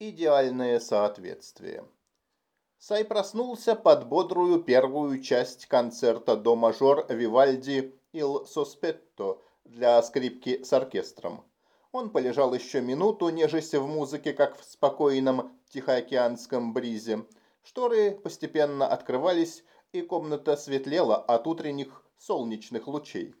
Идеальное соответствие. Сай проснулся под бодрую первую часть концерта до мажор Вивальди «Il Sospetto» для скрипки с оркестром. Он полежал еще минуту, нежесть в музыке, как в спокойном тихоокеанском бризе. Шторы постепенно открывались, и комната светлела от утренних солнечных лучей.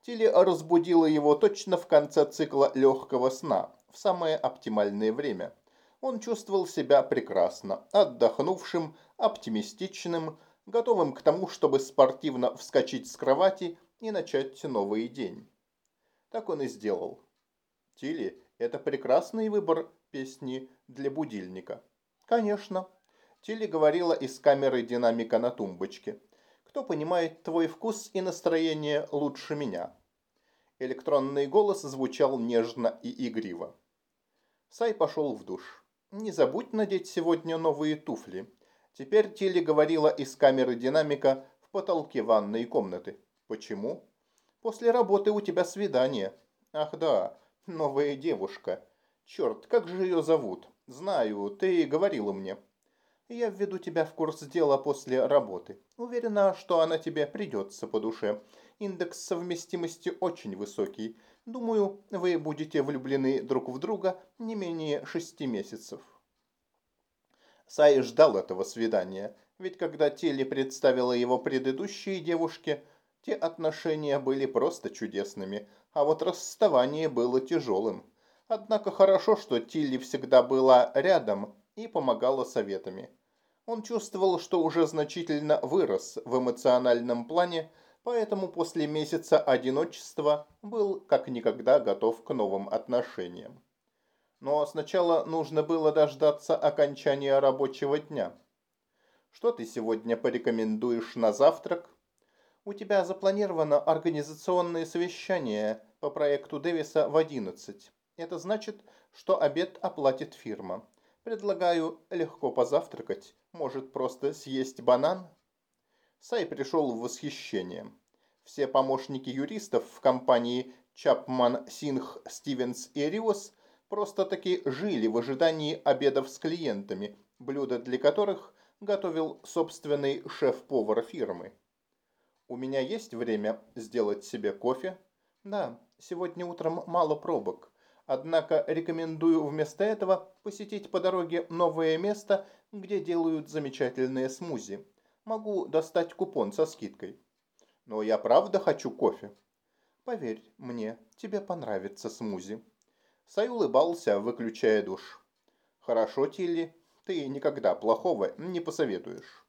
Тилли разбудила его точно в конце цикла легкого сна, в самое оптимальное время. Он чувствовал себя прекрасно, отдохнувшим, оптимистичным, готовым к тому, чтобы спортивно вскочить с кровати и начать новый день. Так он и сделал. Тилли – это прекрасный выбор песни для будильника. Конечно. Тилли говорила из камеры динамика на тумбочке. Кто понимает твой вкус и настроение лучше меня? Электронный голос звучал нежно и игриво. Сай пошел в душ. Не забудь надеть сегодня новые туфли. Теперь Тилли говорила из камеры динамика в потолке ванной комнаты. Почему? После работы у тебя свидание. Ах да, новая девушка. Черт, как же ее зовут? Знаю, ты говорила мне. Я введу тебя в курс дела после работы. Уверена, что она тебе придется по душе. Индекс совместимости очень высокий. Думаю, вы будете влюблены друг в друга не менее шести месяцев. Сай ждал этого свидания, ведь когда Телли представила его предыдущей девушке, те отношения были просто чудесными, а вот расставание было тяжелым. Однако хорошо, что Тилли всегда была рядом и помогала советами. Он чувствовал, что уже значительно вырос в эмоциональном плане, поэтому после месяца одиночества был как никогда готов к новым отношениям. Но сначала нужно было дождаться окончания рабочего дня. Что ты сегодня порекомендуешь на завтрак? У тебя запланировано организационное совещание по проекту Дэвиса в 11. Это значит, что обед оплатит фирма. Предлагаю легко позавтракать. Может, просто съесть банан? Сай пришел в восхищение. Все помощники юристов в компании Чапман, Сингх, Стивенс и Риос просто-таки жили в ожидании обедов с клиентами, блюда для которых готовил собственный шеф-повар фирмы. «У меня есть время сделать себе кофе?» «Да, сегодня утром мало пробок. Однако рекомендую вместо этого посетить по дороге новое место, где делают замечательные смузи. Могу достать купон со скидкой. Но я правда хочу кофе. Поверь мне, тебе понравится смузи. Сай улыбался, выключая душ. Хорошо, Тилли, ты никогда плохого не посоветуешь.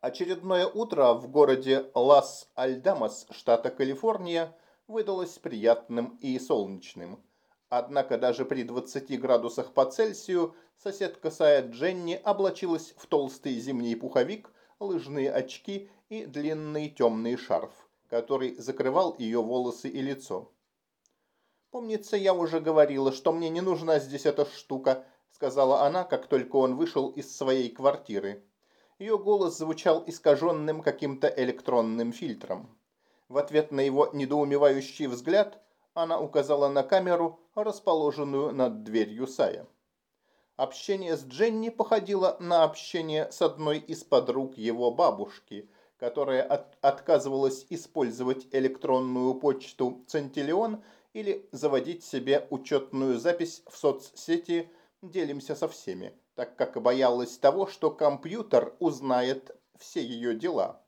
Очередное утро в городе Лас-Альдамас, штата Калифорния, выдалось приятным и солнечным. Однако даже при 20 градусах по Цельсию соседка Сая Дженни облачилась в толстый зимний пуховик, лыжные очки и длинный темный шарф, который закрывал ее волосы и лицо. «Помнится, я уже говорила, что мне не нужна здесь эта штука», сказала она, как только он вышел из своей квартиры. Ее голос звучал искаженным каким-то электронным фильтром. В ответ на его недоумевающий взгляд она указала на камеру, расположенную над дверью Сая. Общение с Дженни походило на общение с одной из подруг его бабушки, которая от отказывалась использовать электронную почту Центиллион или заводить себе учетную запись в соцсети «Делимся со всеми», так как боялась того, что компьютер узнает все ее дела.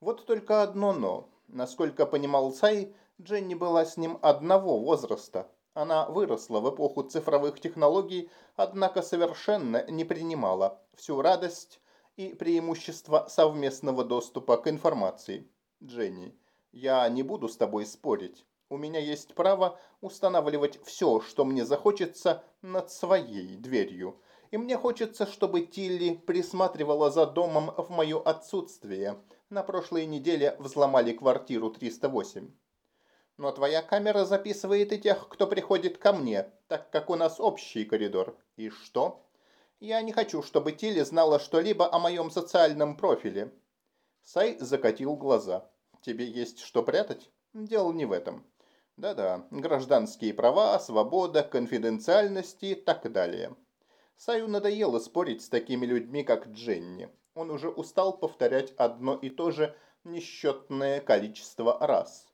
Вот только одно «но». Насколько понимал Сай, Дженни была с ним одного возраста. Она выросла в эпоху цифровых технологий, однако совершенно не принимала всю радость и преимущество совместного доступа к информации. Дженни, я не буду с тобой спорить. У меня есть право устанавливать все, что мне захочется, над своей дверью. И мне хочется, чтобы Тилли присматривала за домом в мое отсутствие. На прошлой неделе взломали квартиру 308. Но твоя камера записывает и тех, кто приходит ко мне, так как у нас общий коридор. И что? Я не хочу, чтобы Тилли знала что-либо о моем социальном профиле. Сай закатил глаза. Тебе есть что прятать? Дело не в этом. Да-да, гражданские права, свобода, конфиденциальность и так далее. Саю надоело спорить с такими людьми, как Дженни. Он уже устал повторять одно и то же несчетное количество раз.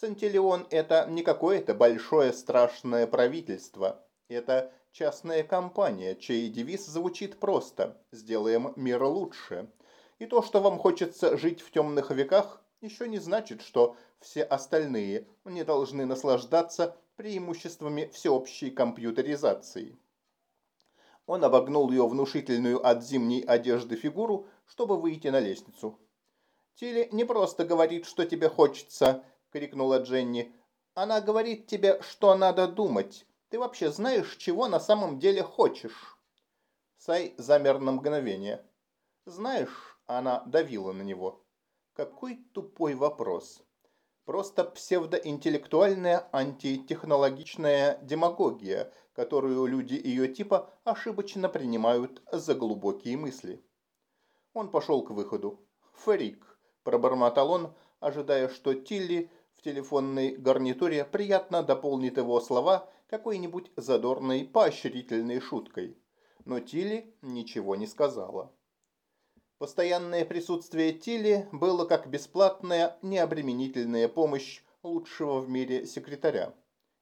Центиллион – это не какое-то большое страшное правительство. Это частная компания, чей девиз звучит просто «Сделаем мир лучше». И то, что вам хочется жить в темных веках, еще не значит, что все остальные не должны наслаждаться преимуществами всеобщей компьютеризации. Он обогнул ее внушительную от зимней одежды фигуру, чтобы выйти на лестницу. «Тилли не просто говорит, что тебе хочется», — крикнула Дженни. «Она говорит тебе, что надо думать. Ты вообще знаешь, чего на самом деле хочешь?» Сай замер на мгновение. «Знаешь...» — она давила на него. «Какой тупой вопрос. Просто псевдоинтеллектуальная антитехнологичная демагогия, которую люди ее типа ошибочно принимают за глубокие мысли». Он пошел к выходу. «Фрик», – пробормотал он, ожидая, что Тилли в телефонной гарнитуре приятно дополнит его слова какой-нибудь задорной поощрительной шуткой. Но Тилли ничего не сказала. Постоянное присутствие Тилли было как бесплатная, необременительная помощь лучшего в мире секретаря.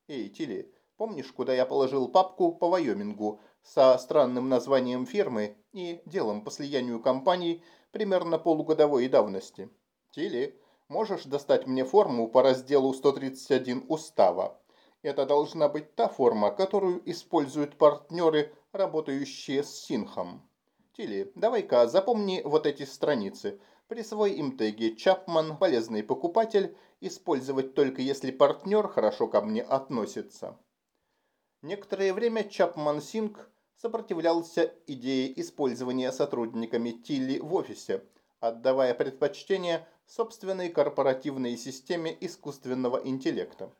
«Эй, Тилли, помнишь, куда я положил папку по Вайомингу со странным названием фирмы и делом по слиянию компаний примерно полугодовой давности? Тилли, можешь достать мне форму по разделу 131 устава? Это должна быть та форма, которую используют партнеры, работающие с Синхом. Тилли, давай-ка запомни вот эти страницы. Присвой им теги «Чапман», «Полезный покупатель», «Использовать только если партнер хорошо ко мне относится». Некоторое время Чапман Синг сопротивлялся идее использования сотрудниками Тилли в офисе, отдавая предпочтение собственной корпоративной системе искусственного интеллекта.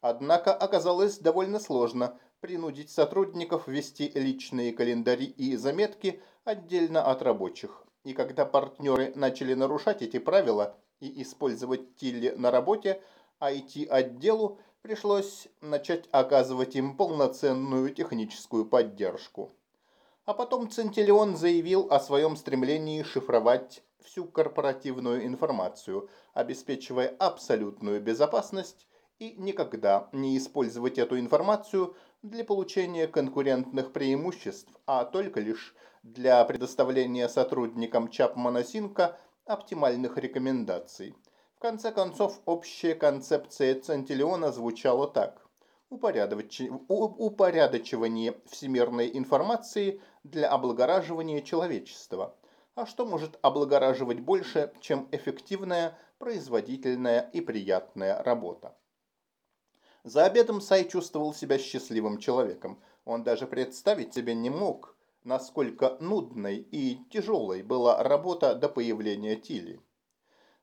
Однако оказалось довольно сложно принудить сотрудников вести личные календари и заметки отдельно от рабочих. И когда партнеры начали нарушать эти правила и использовать Тилли на работе, IT-отделу пришлось начать оказывать им полноценную техническую поддержку. А потом Центиллион заявил о своем стремлении шифровать всю корпоративную информацию, обеспечивая абсолютную безопасность и никогда не использовать эту информацию для получения конкурентных преимуществ, а только лишь для предоставления сотрудникам Чапмана Синка оптимальных рекомендаций. В конце концов, общая концепция Центиллиона звучала так. Упорядочивание всемирной информации для облагораживания человечества. А что может облагораживать больше, чем эффективная, производительная и приятная работа? За обедом Сай чувствовал себя счастливым человеком. Он даже представить себе не мог, насколько нудной и тяжелой была работа до появления Тили.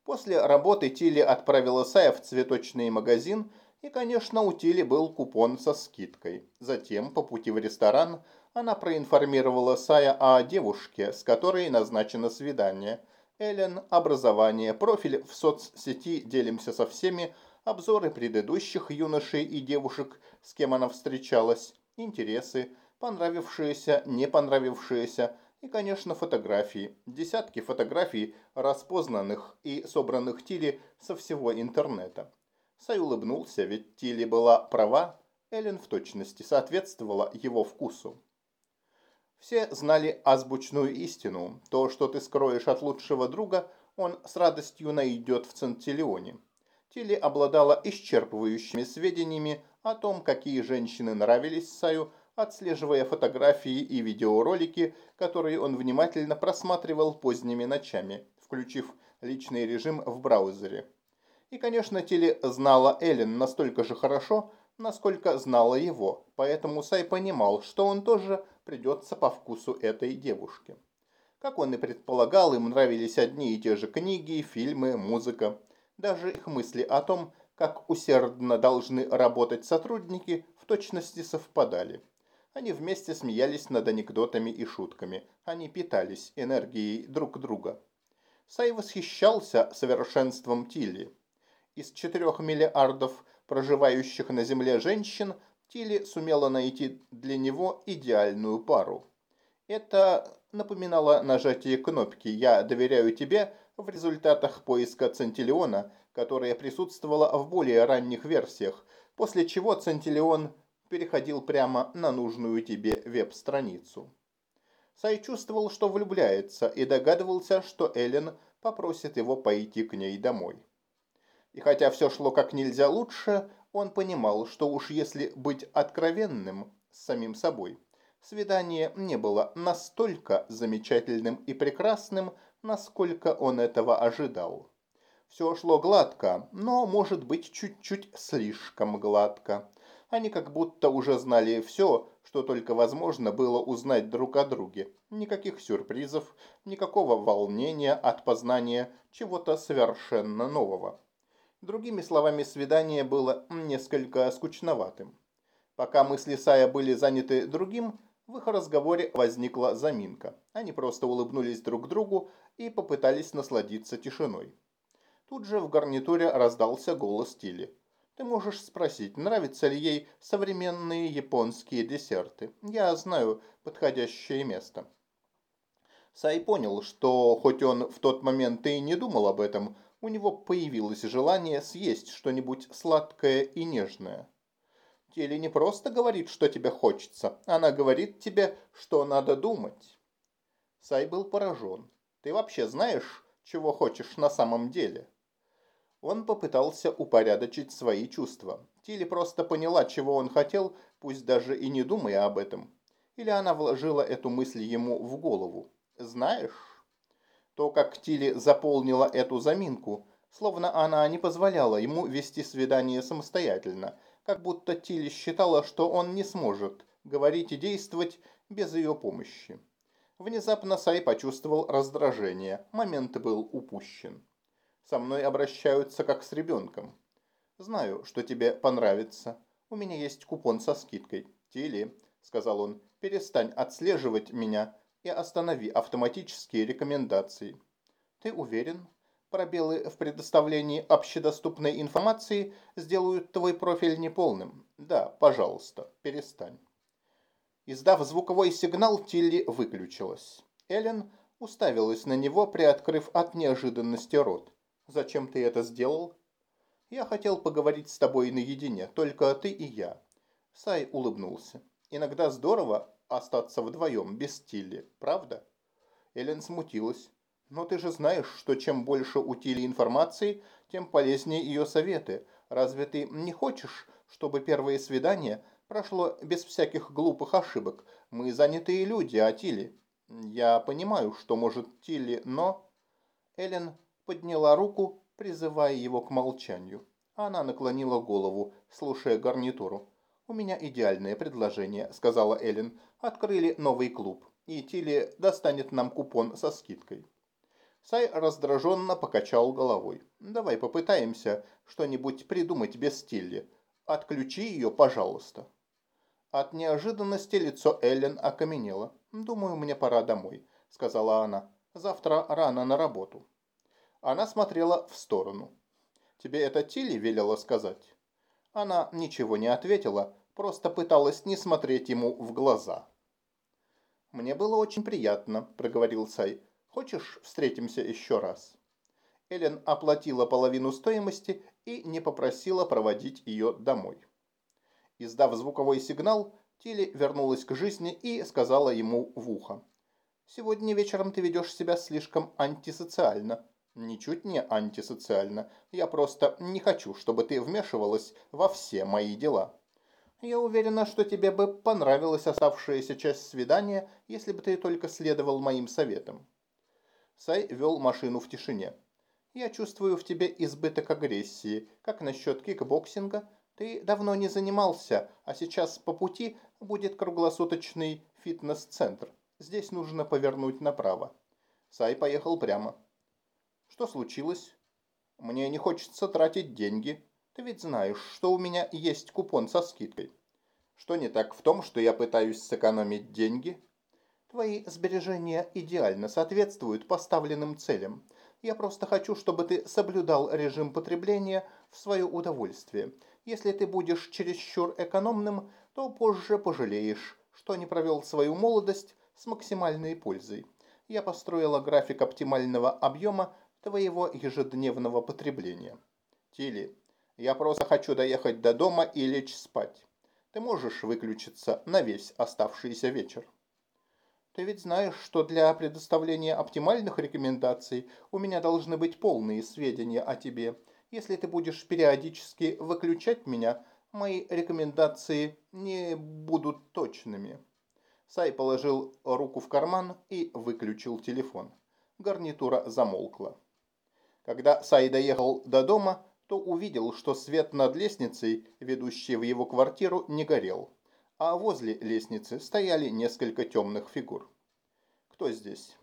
После работы Тили отправила Сая в цветочный магазин, и, конечно, у Тили был купон со скидкой. Затем, по пути в ресторан, она проинформировала Сая о девушке, с которой назначено свидание. Эллен, образование, профиль в соцсети «Делимся со всеми», обзоры предыдущих юношей и девушек, с кем она встречалась, интересы, понравившиеся, не понравившиеся и, конечно, фотографии. Десятки фотографий, распознанных и собранных Тилли со всего интернета. Сай улыбнулся, ведь Тилли была права, Эллен в точности соответствовала его вкусу. Все знали азбучную истину. То, что ты скроешь от лучшего друга, он с радостью найдет в Центиллионе. Тилли обладала исчерпывающими сведениями о том, какие женщины нравились Саю, отслеживая фотографии и видеоролики, которые он внимательно просматривал поздними ночами, включив личный режим в браузере. И, конечно, Тилли знала Эллен настолько же хорошо, насколько знала его, поэтому Сай понимал, что он тоже придется по вкусу этой девушки. Как он и предполагал, им нравились одни и те же книги, фильмы, музыка. Даже их мысли о том, как усердно должны работать сотрудники, в точности совпадали. Они вместе смеялись над анекдотами и шутками. Они питались энергией друг друга. Сай восхищался совершенством Тилли. Из четырех миллиардов проживающих на Земле женщин Тилли сумела найти для него идеальную пару. Это напоминало нажатие кнопки «Я доверяю тебе» в результатах поиска Центиллиона, которая присутствовала в более ранних версиях, после чего Центиллион переходил прямо на нужную тебе веб-страницу. Сай чувствовал, что влюбляется, и догадывался, что Эллен попросит его пойти к ней домой. И хотя все шло как нельзя лучше, он понимал, что уж если быть откровенным с самим собой, свидание не было настолько замечательным и прекрасным, насколько он этого ожидал. Все шло гладко, но, может быть, чуть-чуть слишком гладко. Они как будто уже знали все, что только возможно было узнать друг о друге. Никаких сюрпризов, никакого волнения от познания чего-то совершенно нового. Другими словами, свидание было несколько скучноватым. Пока мысли Сая были заняты другим, в их разговоре возникла заминка. Они просто улыбнулись друг другу и попытались насладиться тишиной. Тут же в гарнитуре раздался голос Тили. «Ты можешь спросить, нравятся ли ей современные японские десерты. Я знаю подходящее место». Сай понял, что хоть он в тот момент и не думал об этом, у него появилось желание съесть что-нибудь сладкое и нежное. Теле не просто говорит, что тебе хочется, она говорит тебе, что надо думать. Сай был поражен. Ты вообще знаешь, чего хочешь на самом деле? Он попытался упорядочить свои чувства. Тилли просто поняла, чего он хотел, пусть даже и не думая об этом. Или она вложила эту мысль ему в голову. Знаешь? То, как Тилли заполнила эту заминку, словно она не позволяла ему вести свидание самостоятельно, как будто Тилли считала, что он не сможет говорить и действовать без ее помощи. Внезапно Сай почувствовал раздражение. Момент был упущен. Со мной обращаются как с ребенком. Знаю, что тебе понравится. У меня есть купон со скидкой. Тилли, сказал он, перестань отслеживать меня и останови автоматические рекомендации. Ты уверен? Пробелы в предоставлении общедоступной информации сделают твой профиль неполным. Да, пожалуйста, перестань. Издав звуковой сигнал, Тилли выключилась. Эллен уставилась на него, приоткрыв от неожиданности рот. «Зачем ты это сделал?» «Я хотел поговорить с тобой наедине, только ты и я». Сай улыбнулся. «Иногда здорово остаться вдвоем, без Тилли, правда?» Эллен смутилась. «Но ты же знаешь, что чем больше у Тилли информации, тем полезнее ее советы. Разве ты не хочешь, чтобы первое свидание прошло без всяких глупых ошибок? Мы занятые люди, а Тилли...» «Я понимаю, что может Тилли, но...» Эллен подняла руку, призывая его к молчанию. Она наклонила голову, слушая гарнитуру. «У меня идеальное предложение», — сказала Эллен. «Открыли новый клуб, и Тилли достанет нам купон со скидкой». Сай раздраженно покачал головой. «Давай попытаемся что-нибудь придумать без Тилли. Отключи ее, пожалуйста». От неожиданности лицо Эллен окаменело. «Думаю, мне пора домой», — сказала она. «Завтра рано на работу». Она смотрела в сторону. «Тебе это Тилли велела сказать?» Она ничего не ответила, просто пыталась не смотреть ему в глаза. «Мне было очень приятно», – проговорил Сай. «Хочешь, встретимся еще раз?» Эллен оплатила половину стоимости и не попросила проводить ее домой. Издав звуковой сигнал, Тилли вернулась к жизни и сказала ему в ухо. «Сегодня вечером ты ведешь себя слишком антисоциально. Ничуть не антисоциально. Я просто не хочу, чтобы ты вмешивалась во все мои дела. Я уверена, что тебе бы понравилась оставшаяся часть свидания, если бы ты только следовал моим советам. Сай вел машину в тишине. Я чувствую в тебе избыток агрессии. Как насчет кикбоксинга? Ты давно не занимался, а сейчас по пути будет круглосуточный фитнес-центр. Здесь нужно повернуть направо. Сай поехал прямо. Что случилось? Мне не хочется тратить деньги. Ты ведь знаешь, что у меня есть купон со скидкой. Что не так в том, что я пытаюсь сэкономить деньги? Твои сбережения идеально соответствуют поставленным целям. Я просто хочу, чтобы ты соблюдал режим потребления в свое удовольствие. Если ты будешь чересчур экономным, то позже пожалеешь, что не провел свою молодость с максимальной пользой. Я построила график оптимального объема твоего ежедневного потребления. Тили, я просто хочу доехать до дома и лечь спать. Ты можешь выключиться на весь оставшийся вечер. Ты ведь знаешь, что для предоставления оптимальных рекомендаций у меня должны быть полные сведения о тебе. Если ты будешь периодически выключать меня, мои рекомендации не будут точными. Сай положил руку в карман и выключил телефон. Гарнитура замолкла. Когда Сай доехал до дома, то увидел, что свет над лестницей, ведущей в его квартиру, не горел, а возле лестницы стояли несколько темных фигур. Кто здесь?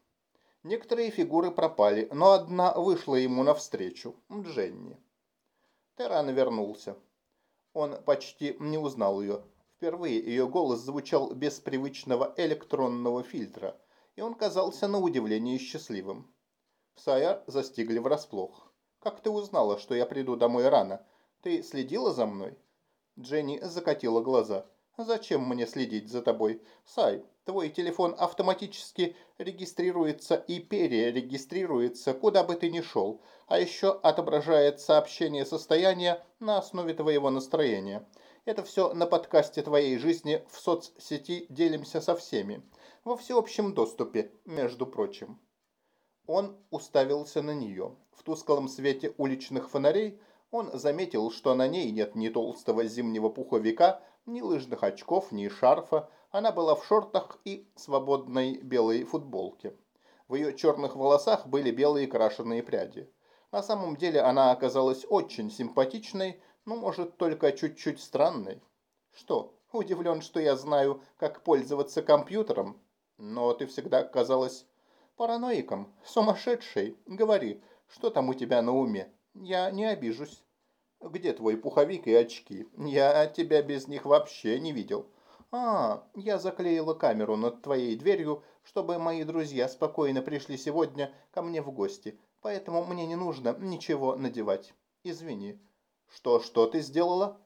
Некоторые фигуры пропали, но одна вышла ему навстречу – Дженни. Терран вернулся. Он почти не узнал ее. Впервые ее голос звучал без привычного электронного фильтра, и он казался на удивление счастливым. Сая застигли врасплох. Как ты узнала, что я приду домой рано? Ты следила за мной?» Дженни закатила глаза. «Зачем мне следить за тобой? Сай, твой телефон автоматически регистрируется и перерегистрируется, куда бы ты ни шел, а еще отображает сообщение состояния на основе твоего настроения. Это все на подкасте твоей жизни в соцсети делимся со всеми. Во всеобщем доступе, между прочим. Он уставился на нее. В тусклом свете уличных фонарей он заметил, что на ней нет ни толстого зимнего пуховика, ни лыжных очков, ни шарфа. Она была в шортах и свободной белой футболке. В ее черных волосах были белые крашеные пряди. На самом деле она оказалась очень симпатичной, но, может, только чуть-чуть странной. Что, удивлен, что я знаю, как пользоваться компьютером? Но ты всегда казалась параноиком, сумасшедший. Говори, что там у тебя на уме? Я не обижусь. Где твой пуховик и очки? Я тебя без них вообще не видел. А, я заклеила камеру над твоей дверью, чтобы мои друзья спокойно пришли сегодня ко мне в гости, поэтому мне не нужно ничего надевать. Извини. Что, что ты сделала?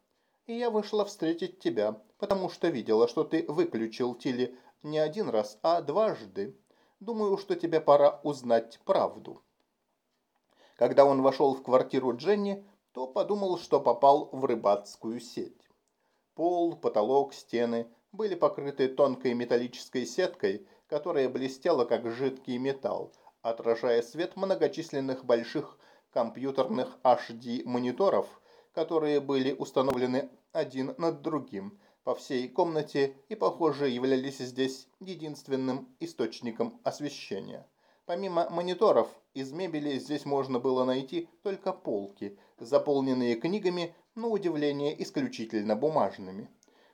И я вышла встретить тебя, потому что видела, что ты выключил Тили не один раз, а дважды. Думаю, что тебе пора узнать правду. Когда он вошел в квартиру Дженни, то подумал, что попал в рыбацкую сеть. Пол, потолок, стены были покрыты тонкой металлической сеткой, которая блестела как жидкий металл, отражая свет многочисленных больших компьютерных HD-мониторов, которые были установлены один над другим – по всей комнате и, похоже, являлись здесь единственным источником освещения. Помимо мониторов, из мебели здесь можно было найти только полки, заполненные книгами, но удивление исключительно бумажными.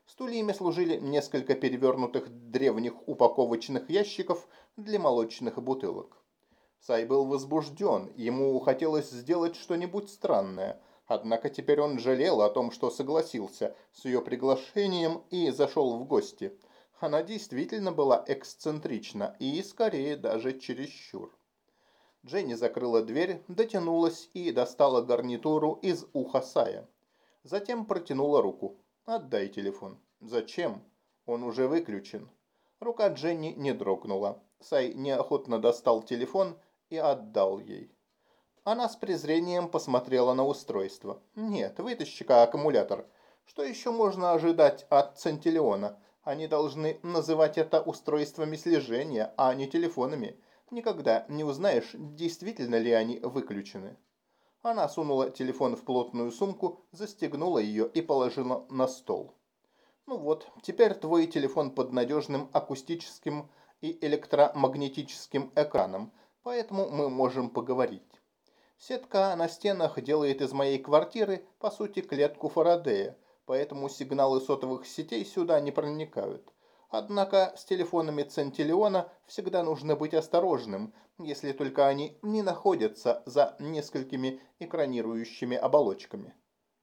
Стульями служили несколько перевернутых древних упаковочных ящиков для молочных бутылок. Сай был возбужден, ему хотелось сделать что-нибудь странное, Однако теперь он жалел о том, что согласился с ее приглашением и зашел в гости. Она действительно была эксцентрична и, скорее, даже чересчур. Дженни закрыла дверь, дотянулась и достала гарнитуру из уха Сая. Затем протянула руку. «Отдай телефон». «Зачем? Он уже выключен». Рука Дженни не дрогнула. Сай неохотно достал телефон и отдал ей. Она с презрением посмотрела на устройство. «Нет, вытащи-ка аккумулятор. Что еще можно ожидать от Центиллиона? Они должны называть это устройствами слежения, а не телефонами. Никогда не узнаешь, действительно ли они выключены». Она сунула телефон в плотную сумку, застегнула ее и положила на стол. «Ну вот, теперь твой телефон под надежным акустическим и электромагнетическим экраном, поэтому мы можем поговорить». Сетка на стенах делает из моей квартиры, по сути, клетку Фарадея, поэтому сигналы сотовых сетей сюда не проникают. Однако с телефонами Центиллиона всегда нужно быть осторожным, если только они не находятся за несколькими экранирующими оболочками.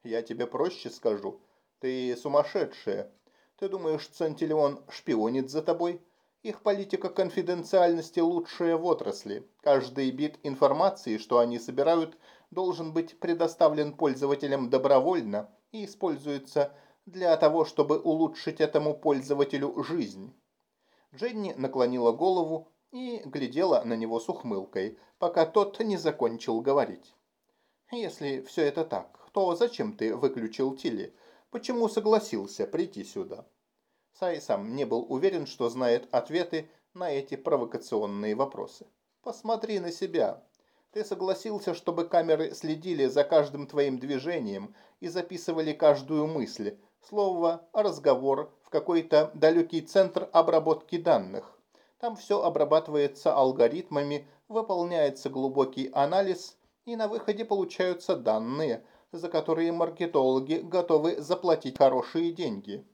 Я тебе проще скажу. Ты сумасшедшая. Ты думаешь, Центиллион шпионит за тобой? Их политика конфиденциальности лучшая в отрасли. Каждый бит информации, что они собирают, должен быть предоставлен пользователям добровольно и используется для того, чтобы улучшить этому пользователю жизнь. Дженни наклонила голову и глядела на него с ухмылкой, пока тот не закончил говорить. «Если все это так, то зачем ты выключил Тилли? Почему согласился прийти сюда?» Сай сам не был уверен, что знает ответы на эти провокационные вопросы. «Посмотри на себя. Ты согласился, чтобы камеры следили за каждым твоим движением и записывали каждую мысль, слово, разговор в какой-то далекий центр обработки данных. Там все обрабатывается алгоритмами, выполняется глубокий анализ, и на выходе получаются данные, за которые маркетологи готовы заплатить хорошие деньги.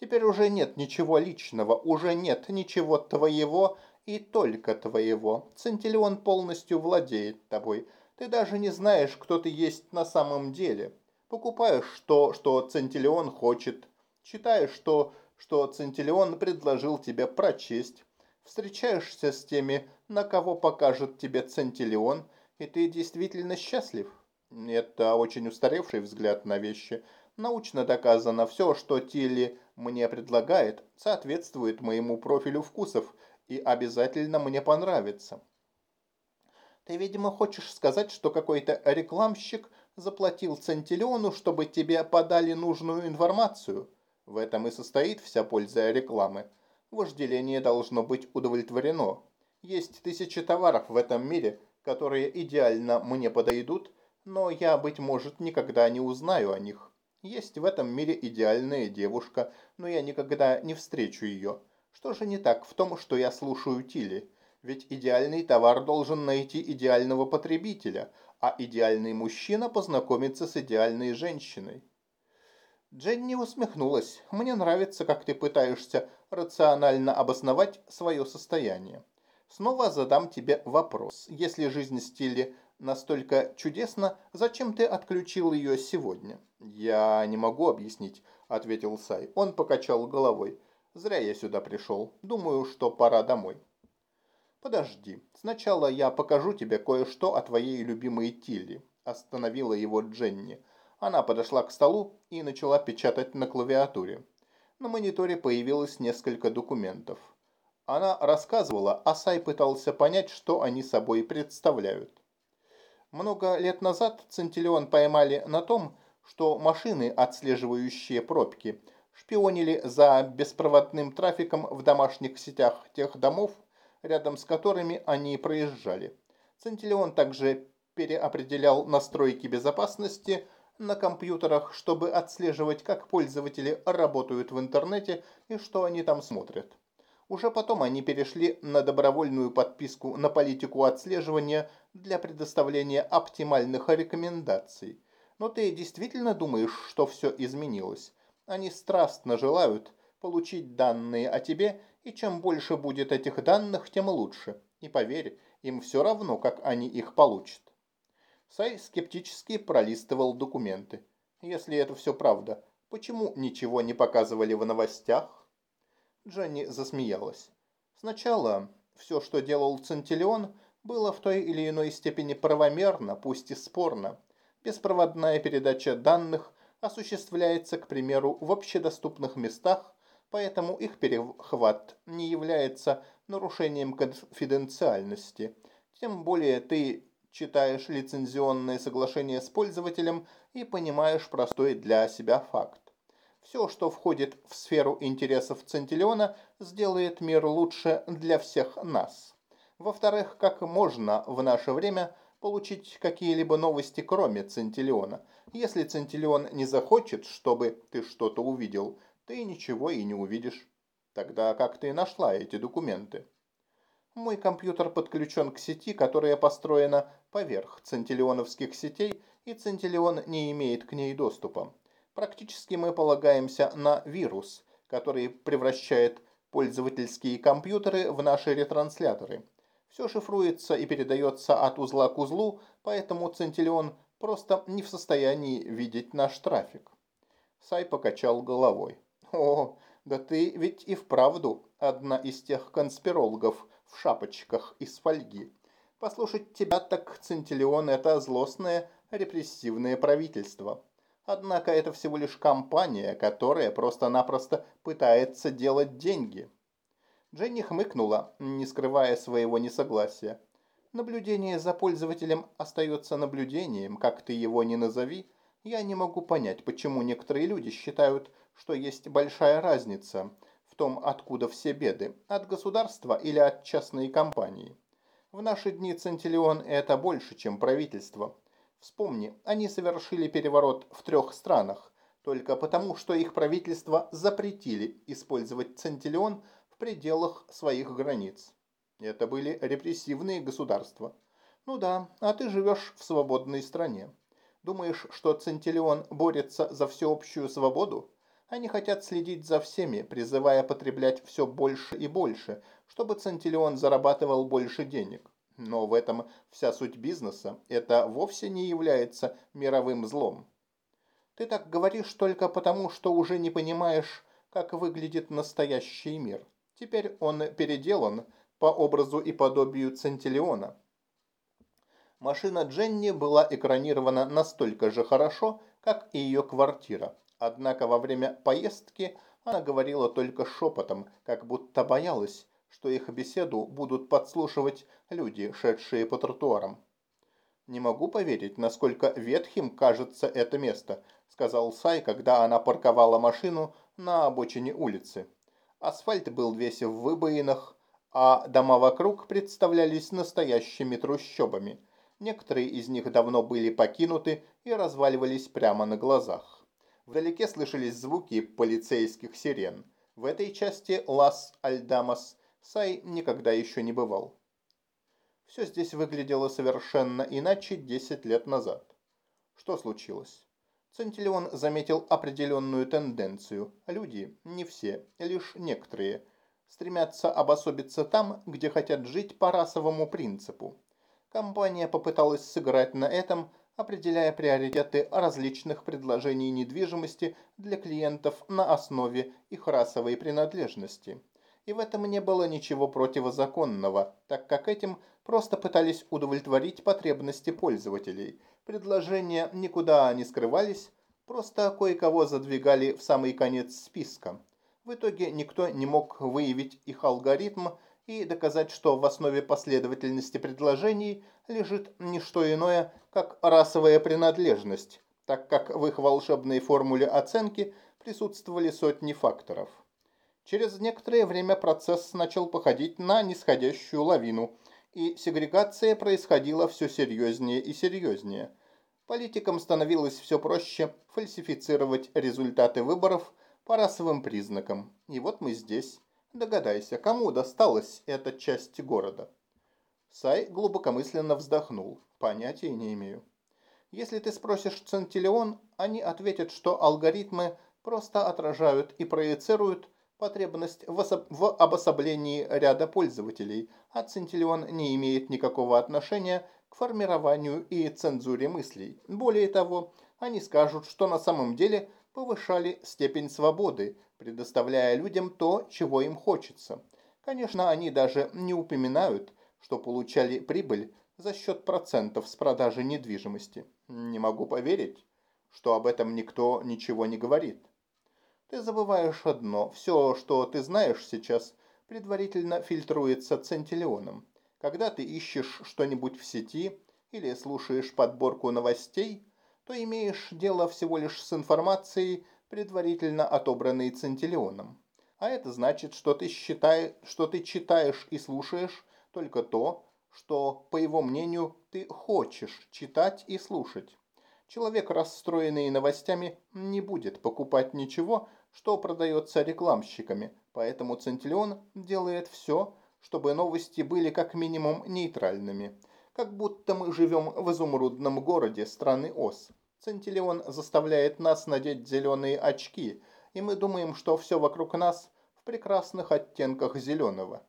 Теперь уже нет ничего личного, уже нет ничего твоего и только твоего. Центиллион полностью владеет тобой. Ты даже не знаешь, кто ты есть на самом деле. Покупаешь то, что Центиллион хочет. Читаешь то, что Центиллион предложил тебе прочесть. Встречаешься с теми, на кого покажет тебе Центиллион, и ты действительно счастлив. Это очень устаревший взгляд на вещи. Научно доказано, все, что Тилли мне предлагает, соответствует моему профилю вкусов и обязательно мне понравится. Ты, видимо, хочешь сказать, что какой-то рекламщик заплатил Центиллиону, чтобы тебе подали нужную информацию? В этом и состоит вся польза рекламы. Вожделение должно быть удовлетворено. Есть тысячи товаров в этом мире, которые идеально мне подойдут, но я, быть может, никогда не узнаю о них. Есть в этом мире идеальная девушка, но я никогда не встречу ее. Что же не так в том, что я слушаю Тилли? Ведь идеальный товар должен найти идеального потребителя, а идеальный мужчина познакомится с идеальной женщиной. Дженни усмехнулась. «Мне нравится, как ты пытаешься рационально обосновать свое состояние. Снова задам тебе вопрос. Если жизнь Стилли настолько чудесна, зачем ты отключил ее сегодня?» «Я не могу объяснить», — ответил Сай. Он покачал головой. Зря я сюда пришел. Думаю, что пора домой. Подожди. Сначала я покажу тебе кое-что о твоей любимой Тилли. Остановила его Дженни. Она подошла к столу и начала печатать на клавиатуре. На мониторе появилось несколько документов. Она рассказывала, а Сай пытался понять, что они собой представляют. Много лет назад Центиллион поймали на том, что машины, отслеживающие пробки – шпионили за беспроводным трафиком в домашних сетях тех домов, рядом с которыми они проезжали. Центиллион также переопределял настройки безопасности на компьютерах, чтобы отслеживать, как пользователи работают в интернете и что они там смотрят. Уже потом они перешли на добровольную подписку на политику отслеживания для предоставления оптимальных рекомендаций. Но ты действительно думаешь, что все изменилось? Они страстно желают получить данные о тебе, и чем больше будет этих данных, тем лучше. И поверь, им все равно, как они их получат. Сай скептически пролистывал документы. Если это все правда, почему ничего не показывали в новостях? Дженни засмеялась. Сначала все, что делал Центиллион, было в той или иной степени правомерно, пусть и спорно. Беспроводная передача данных осуществляется, к примеру, в общедоступных местах, поэтому их перехват не является нарушением конфиденциальности. Тем более ты читаешь лицензионное соглашение с пользователем и понимаешь простой для себя факт. Все, что входит в сферу интересов Центиллиона, сделает мир лучше для всех нас. Во-вторых, как можно в наше время получить какие-либо новости, кроме Центиллиона – если Центиллион не захочет, чтобы ты что-то увидел, ты ничего и не увидишь. Тогда как ты нашла эти документы? Мой компьютер подключен к сети, которая построена поверх центиллионовских сетей, и Центиллион не имеет к ней доступа. Практически мы полагаемся на вирус, который превращает пользовательские компьютеры в наши ретрансляторы. Все шифруется и передается от узла к узлу, поэтому Центиллион просто не в состоянии видеть наш трафик. Сай покачал головой. О, да ты ведь и вправду одна из тех конспирологов в шапочках из фольги. Послушать тебя так, Центиллион, это злостное репрессивное правительство. Однако это всего лишь компания, которая просто-напросто пытается делать деньги. Дженни хмыкнула, не скрывая своего несогласия. Наблюдение за пользователем остается наблюдением, как ты его ни назови. Я не могу понять, почему некоторые люди считают, что есть большая разница в том, откуда все беды, от государства или от частной компании. В наши дни Центиллион – это больше, чем правительство. Вспомни, они совершили переворот в трех странах, только потому, что их правительства запретили использовать Центиллион в пределах своих границ. Это были репрессивные государства. Ну да, а ты живешь в свободной стране. Думаешь, что Центиллион борется за всеобщую свободу? Они хотят следить за всеми, призывая потреблять все больше и больше, чтобы Центиллион зарабатывал больше денег. Но в этом вся суть бизнеса. Это вовсе не является мировым злом. Ты так говоришь только потому, что уже не понимаешь, как выглядит настоящий мир. Теперь он переделан по образу и подобию Центиллиона. Машина Дженни была экранирована настолько же хорошо, как и ее квартира. Однако во время поездки она говорила только шепотом, как будто боялась, что их беседу будут подслушивать люди, шедшие по тротуарам. «Не могу поверить, насколько ветхим кажется это место», сказал Сай, когда она парковала машину на обочине улицы. Асфальт был весь в выбоинах, а дома вокруг представлялись настоящими трущобами. Некоторые из них давно были покинуты и разваливались прямо на глазах. Вдалеке слышались звуки полицейских сирен. В этой части Лас-Альдамас Сай никогда еще не бывал. Все здесь выглядело совершенно иначе 10 лет назад. Что случилось? Центиллион заметил определенную тенденцию. Люди, не все, лишь некоторые, стремятся обособиться там, где хотят жить по расовому принципу. Компания попыталась сыграть на этом, определяя приоритеты различных предложений недвижимости для клиентов на основе их расовой принадлежности. И в этом не было ничего противозаконного, так как этим просто пытались удовлетворить потребности пользователей – Предложения никуда не скрывались, просто кое-кого задвигали в самый конец списка. В итоге никто не мог выявить их алгоритм и доказать, что в основе последовательности предложений лежит не что иное, как расовая принадлежность, так как в их волшебной формуле оценки присутствовали сотни факторов. Через некоторое время процесс начал походить на нисходящую лавину, и сегрегация происходила все серьезнее и серьезнее. Политикам становилось все проще фальсифицировать результаты выборов по расовым признакам. И вот мы здесь. Догадайся, кому досталась эта часть города? Сай глубокомысленно вздохнул. Понятия не имею. Если ты спросишь Центиллион, они ответят, что алгоритмы просто отражают и проецируют потребность в, особ в обособлении ряда пользователей, а Центиллион не имеет никакого отношения к формированию и цензуре мыслей. Более того, они скажут, что на самом деле повышали степень свободы, предоставляя людям то, чего им хочется. Конечно, они даже не упоминают, что получали прибыль за счет процентов с продажи недвижимости. Не могу поверить, что об этом никто ничего не говорит. Ты забываешь одно. Все, что ты знаешь сейчас, предварительно фильтруется центиллионом. Когда ты ищешь что-нибудь в сети или слушаешь подборку новостей, то имеешь дело всего лишь с информацией, предварительно отобранной Центиллионом. А это значит, что ты, считай, что ты читаешь и слушаешь только то, что, по его мнению, ты хочешь читать и слушать. Человек, расстроенный новостями, не будет покупать ничего, что продается рекламщиками, поэтому Центиллион делает все, чтобы новости были как минимум нейтральными. Как будто мы живем в изумрудном городе страны Оз. Центиллион заставляет нас надеть зеленые очки, и мы думаем, что все вокруг нас в прекрасных оттенках зеленого.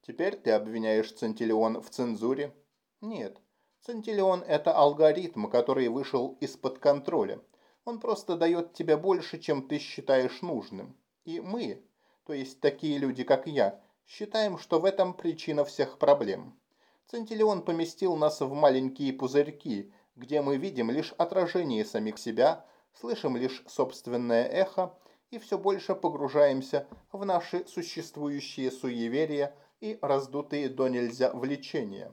Теперь ты обвиняешь Центиллион в цензуре? Нет. Центиллион – это алгоритм, который вышел из-под контроля. Он просто дает тебе больше, чем ты считаешь нужным. И мы, то есть такие люди, как я, Считаем, что в этом причина всех проблем. Центиллион поместил нас в маленькие пузырьки, где мы видим лишь отражение самих себя, слышим лишь собственное эхо и все больше погружаемся в наши существующие суеверия и раздутые до нельзя влечения.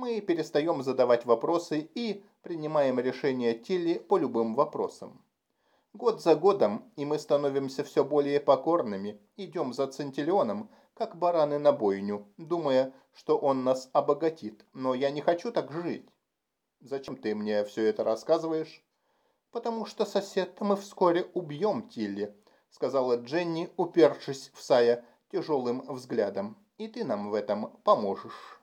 Мы перестаем задавать вопросы и принимаем решения Тилли по любым вопросам. Год за годом, и мы становимся все более покорными, идем за Центиллионом, как бараны на бойню, думая, что он нас обогатит. Но я не хочу так жить. Зачем ты мне все это рассказываешь? Потому что, сосед, мы вскоре убьем Тилли, сказала Дженни, упершись в Сая тяжелым взглядом. И ты нам в этом поможешь.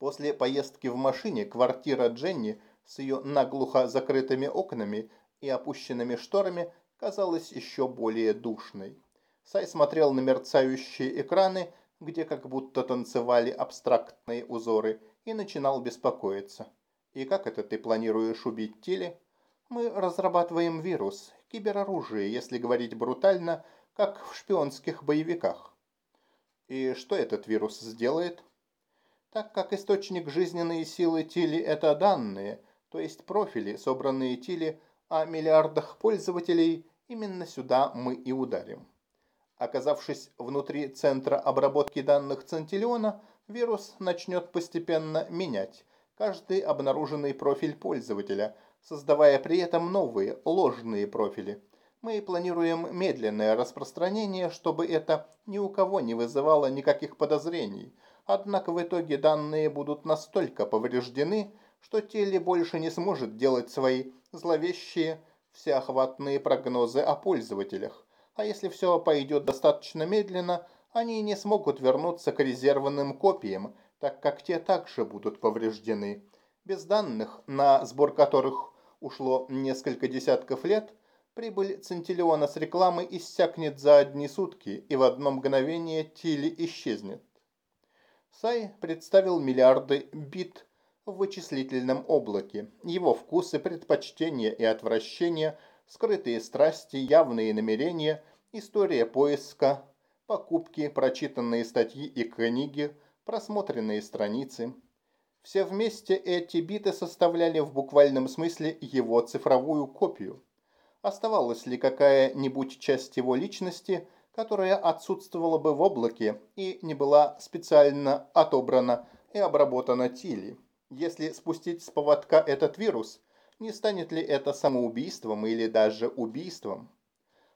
После поездки в машине квартира Дженни с ее наглухо закрытыми окнами и опущенными шторами казалась еще более душной. Сай смотрел на мерцающие экраны, где как будто танцевали абстрактные узоры, и начинал беспокоиться. «И как это ты планируешь убить Тилли?» «Мы разрабатываем вирус, кибероружие, если говорить брутально, как в шпионских боевиках». «И что этот вирус сделает?» Так как источник жизненной силы Тили – это данные, то есть профили, собранные Тили о миллиардах пользователей, именно сюда мы и ударим. Оказавшись внутри центра обработки данных Центиллиона, вирус начнет постепенно менять каждый обнаруженный профиль пользователя, создавая при этом новые, ложные профили. Мы планируем медленное распространение, чтобы это ни у кого не вызывало никаких подозрений. Однако в итоге данные будут настолько повреждены, что Телли больше не сможет делать свои зловещие всеохватные прогнозы о пользователях а если все пойдет достаточно медленно, они не смогут вернуться к резервным копиям, так как те также будут повреждены. Без данных, на сбор которых ушло несколько десятков лет, прибыль Центиллиона с рекламы иссякнет за одни сутки, и в одно мгновение Тили исчезнет. Сай представил миллиарды бит в вычислительном облаке. Его вкусы, предпочтения и отвращения, скрытые страсти, явные намерения история поиска, покупки, прочитанные статьи и книги, просмотренные страницы. Все вместе эти биты составляли в буквальном смысле его цифровую копию. Оставалась ли какая-нибудь часть его личности, которая отсутствовала бы в облаке и не была специально отобрана и обработана Тили? Если спустить с поводка этот вирус, не станет ли это самоубийством или даже убийством?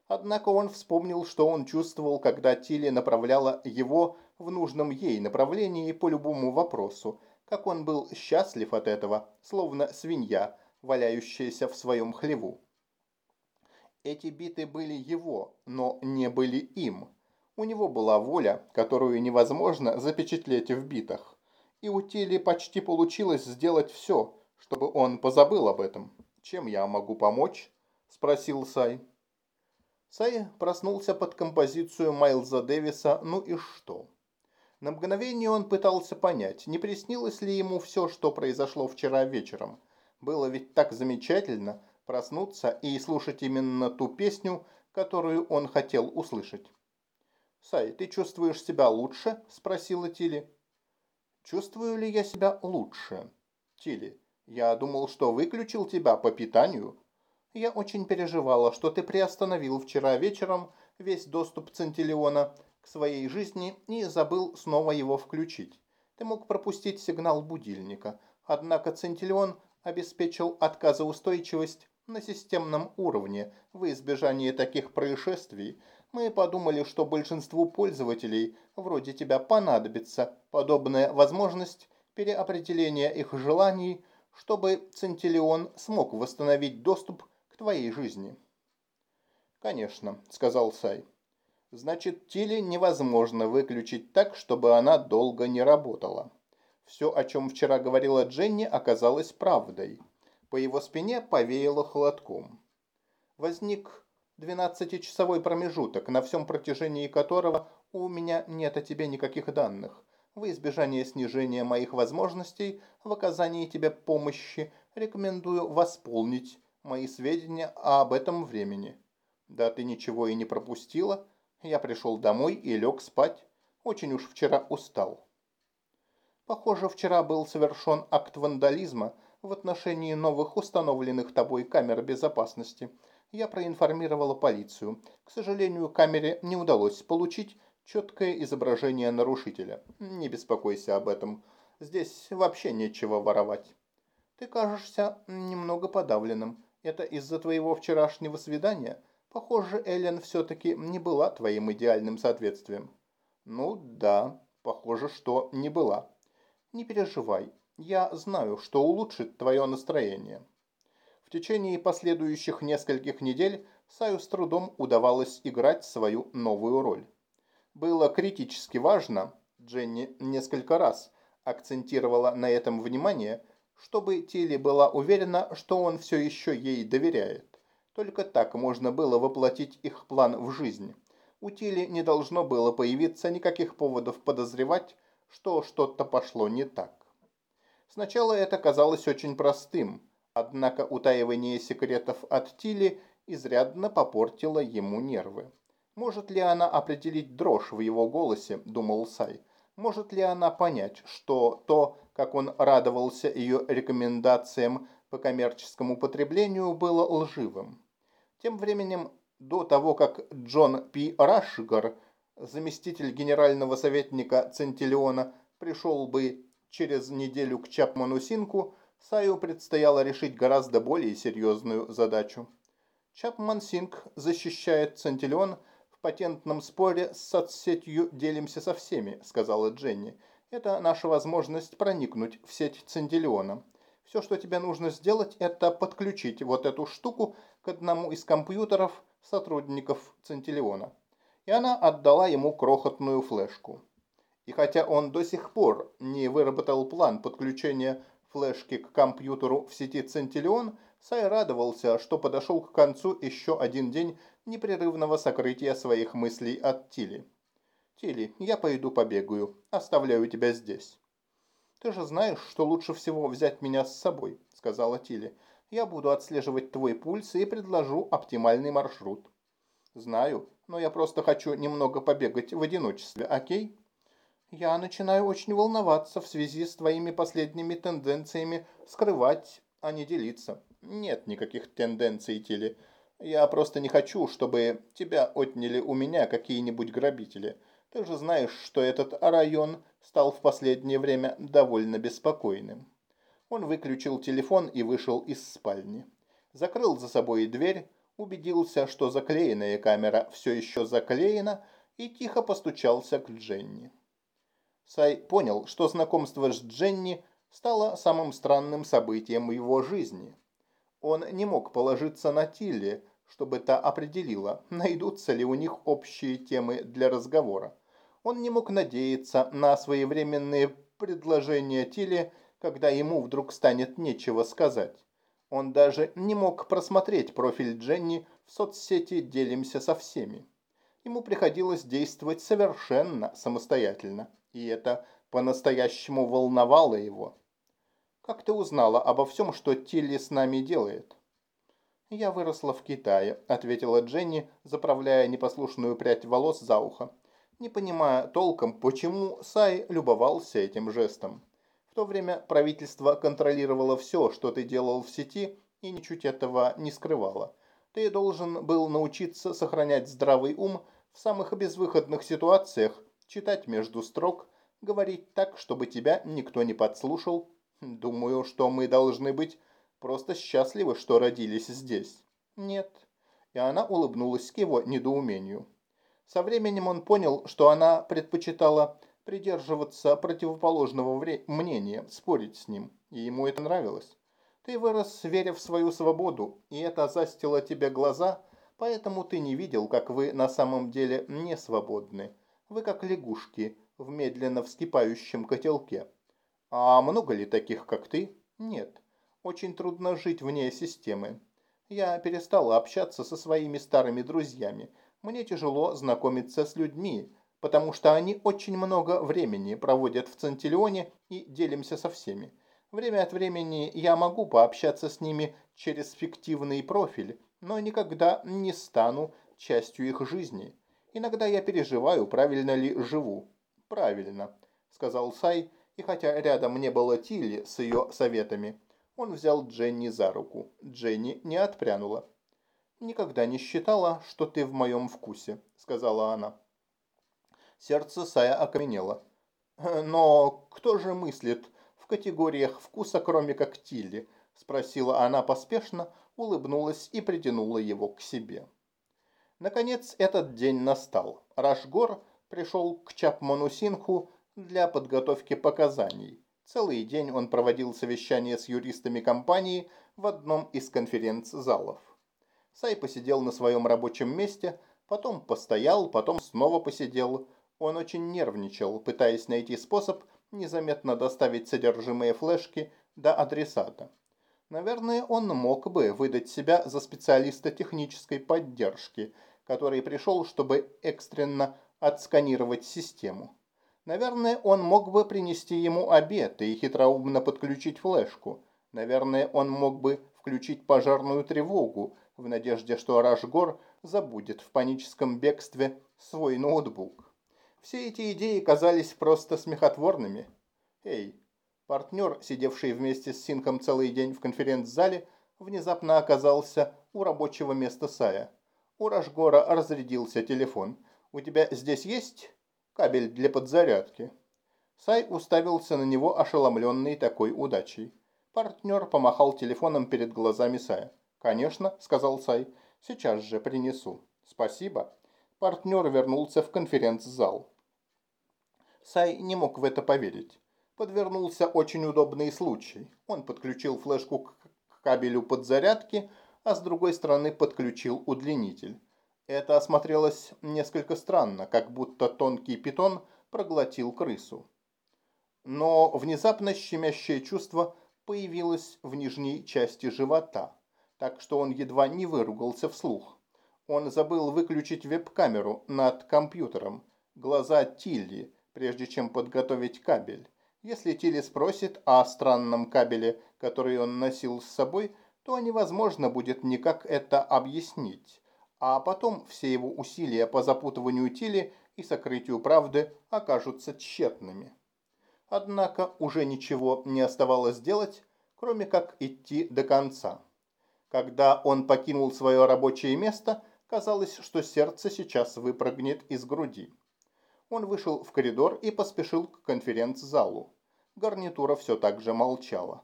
Однако он вспомнил, что он чувствовал, когда Тилли направляла его в нужном ей направлении по любому вопросу, как он был счастлив от этого, словно свинья, валяющаяся в своем хлеву. Эти биты были его, но не были им. У него была воля, которую невозможно запечатлеть в битах. И у Тилли почти получилось сделать все, чтобы он позабыл об этом. «Чем я могу помочь?» – спросил Сай. Сай проснулся под композицию Майлза Дэвиса «Ну и что?». На мгновение он пытался понять, не приснилось ли ему все, что произошло вчера вечером. Было ведь так замечательно проснуться и слушать именно ту песню, которую он хотел услышать. «Сай, ты чувствуешь себя лучше?» – спросила Тили. «Чувствую ли я себя лучше?» «Тили, я думал, что выключил тебя по питанию. Я очень переживала, что ты приостановил вчера вечером весь доступ Центиллиона к своей жизни и забыл снова его включить. Ты мог пропустить сигнал будильника, однако Центиллион обеспечил отказоустойчивость на системном уровне в избежание таких происшествий. Мы подумали, что большинству пользователей вроде тебя понадобится подобная возможность переопределения их желаний, чтобы Центиллион смог восстановить доступ к твоей жизни». «Конечно», — сказал Сай. «Значит, Тиле невозможно выключить так, чтобы она долго не работала». Все, о чем вчера говорила Дженни, оказалось правдой. По его спине повеяло холодком. Возник двенадцатичасовой промежуток, на всем протяжении которого у меня нет о тебе никаких данных. В избежание снижения моих возможностей в оказании тебе помощи рекомендую восполнить мои сведения об этом времени. Да ты ничего и не пропустила. Я пришел домой и лег спать. Очень уж вчера устал. Похоже, вчера был совершен акт вандализма в отношении новых установленных тобой камер безопасности. Я проинформировала полицию. К сожалению, камере не удалось получить четкое изображение нарушителя. Не беспокойся об этом. Здесь вообще нечего воровать. Ты кажешься немного подавленным. Это из-за твоего вчерашнего свидания? Похоже, Эллен все-таки не была твоим идеальным соответствием. Ну да, похоже, что не была. Не переживай, я знаю, что улучшит твое настроение. В течение последующих нескольких недель Саю с трудом удавалось играть свою новую роль. Было критически важно, Дженни несколько раз акцентировала на этом внимание, чтобы Тилли была уверена, что он все еще ей доверяет. Только так можно было воплотить их план в жизнь. У Тилли не должно было появиться никаких поводов подозревать, что что-то пошло не так. Сначала это казалось очень простым, однако утаивание секретов от Тилли изрядно попортило ему нервы. Может ли она определить дрожь в его голосе, думал Сай. Может ли она понять, что то, как он радовался ее рекомендациям по коммерческому потреблению, было лживым? Тем временем, до того, как Джон П. Рашгар, заместитель генерального советника Центиллиона, пришел бы через неделю к Чапману Синку, Саю предстояло решить гораздо более серьезную задачу. Чапман Синк защищает Центиллион – патентном споре с соцсетью делимся со всеми», – сказала Дженни. «Это наша возможность проникнуть в сеть Ценделиона. Все, что тебе нужно сделать, это подключить вот эту штуку к одному из компьютеров сотрудников Центиллиона». И она отдала ему крохотную флешку. И хотя он до сих пор не выработал план подключения флешки к компьютеру в сети Центиллион, Сай радовался, что подошел к концу еще один день непрерывного сокрытия своих мыслей от Тили. «Тили, я пойду побегаю. Оставляю тебя здесь». «Ты же знаешь, что лучше всего взять меня с собой», — сказала Тили. «Я буду отслеживать твой пульс и предложу оптимальный маршрут». «Знаю, но я просто хочу немного побегать в одиночестве, окей?» «Я начинаю очень волноваться в связи с твоими последними тенденциями скрывать, а не делиться». «Нет никаких тенденций, Тили. Я просто не хочу, чтобы тебя отняли у меня какие-нибудь грабители. Ты же знаешь, что этот район стал в последнее время довольно беспокойным. Он выключил телефон и вышел из спальни. Закрыл за собой дверь, убедился, что заклеенная камера все еще заклеена, и тихо постучался к Дженни. Сай понял, что знакомство с Дженни стало самым странным событием его жизни – он не мог положиться на Тилли, чтобы та определила, найдутся ли у них общие темы для разговора. Он не мог надеяться на своевременные предложения Тилли, когда ему вдруг станет нечего сказать. Он даже не мог просмотреть профиль Дженни в соцсети «Делимся со всеми». Ему приходилось действовать совершенно самостоятельно, и это по-настоящему волновало его. «Как ты узнала обо всем, что Тилли с нами делает?» «Я выросла в Китае», – ответила Дженни, заправляя непослушную прядь волос за ухо, не понимая толком, почему Сай любовался этим жестом. В то время правительство контролировало все, что ты делал в сети, и ничуть этого не скрывало. Ты должен был научиться сохранять здравый ум в самых безвыходных ситуациях, читать между строк, говорить так, чтобы тебя никто не подслушал, Думаю, что мы должны быть просто счастливы, что родились здесь. Нет. И она улыбнулась к его недоумению. Со временем он понял, что она предпочитала придерживаться противоположного мнения, спорить с ним, и ему это нравилось. Ты вырос, веря в свою свободу, и это застило тебе глаза, поэтому ты не видел, как вы на самом деле не свободны. Вы как лягушки в медленно вскипающем котелке. А много ли таких, как ты? Нет. Очень трудно жить вне системы. Я перестала общаться со своими старыми друзьями. Мне тяжело знакомиться с людьми, потому что они очень много времени проводят в Центиллионе и делимся со всеми. Время от времени я могу пообщаться с ними через фиктивный профиль, но никогда не стану частью их жизни. Иногда я переживаю, правильно ли живу. Правильно, сказал Сай, и хотя рядом не было Тилли с ее советами, он взял Дженни за руку. Дженни не отпрянула. «Никогда не считала, что ты в моем вкусе», — сказала она. Сердце Сая окаменело. «Но кто же мыслит в категориях вкуса, кроме как Тилли?» — спросила она поспешно, улыбнулась и притянула его к себе. Наконец этот день настал. Рашгор пришел к Чапману Синху для подготовки показаний. Целый день он проводил совещание с юристами компании в одном из конференц-залов. Сай посидел на своем рабочем месте, потом постоял, потом снова посидел. Он очень нервничал, пытаясь найти способ незаметно доставить содержимое флешки до адресата. Наверное, он мог бы выдать себя за специалиста технической поддержки, который пришел, чтобы экстренно отсканировать систему. Наверное, он мог бы принести ему обед и хитроумно подключить флешку. Наверное, он мог бы включить пожарную тревогу в надежде, что Рашгор забудет в паническом бегстве свой ноутбук. Все эти идеи казались просто смехотворными. Эй, партнер, сидевший вместе с Синком целый день в конференц-зале, внезапно оказался у рабочего места Сая. У Рашгора разрядился телефон. «У тебя здесь есть кабель для подзарядки?» Сай уставился на него, ошеломленный такой удачей. Партнер помахал телефоном перед глазами Сая. «Конечно», — сказал Сай, — «сейчас же принесу». «Спасибо». Партнер вернулся в конференц-зал. Сай не мог в это поверить. Подвернулся очень удобный случай. Он подключил флешку к кабелю подзарядки, а с другой стороны подключил удлинитель. Это осмотрелось несколько странно, как будто тонкий питон проглотил крысу. Но внезапно щемящее чувство появилось в нижней части живота, так что он едва не выругался вслух. Он забыл выключить веб-камеру над компьютером, глаза Тилли, прежде чем подготовить кабель. Если Тилли спросит о странном кабеле, который он носил с собой, то невозможно будет никак это объяснить. А потом все его усилия по запутыванию Тилли и сокрытию правды окажутся тщетными. Однако уже ничего не оставалось делать, кроме как идти до конца. Когда он покинул свое рабочее место, казалось, что сердце сейчас выпрыгнет из груди. Он вышел в коридор и поспешил к конференц-залу. Гарнитура все так же молчала.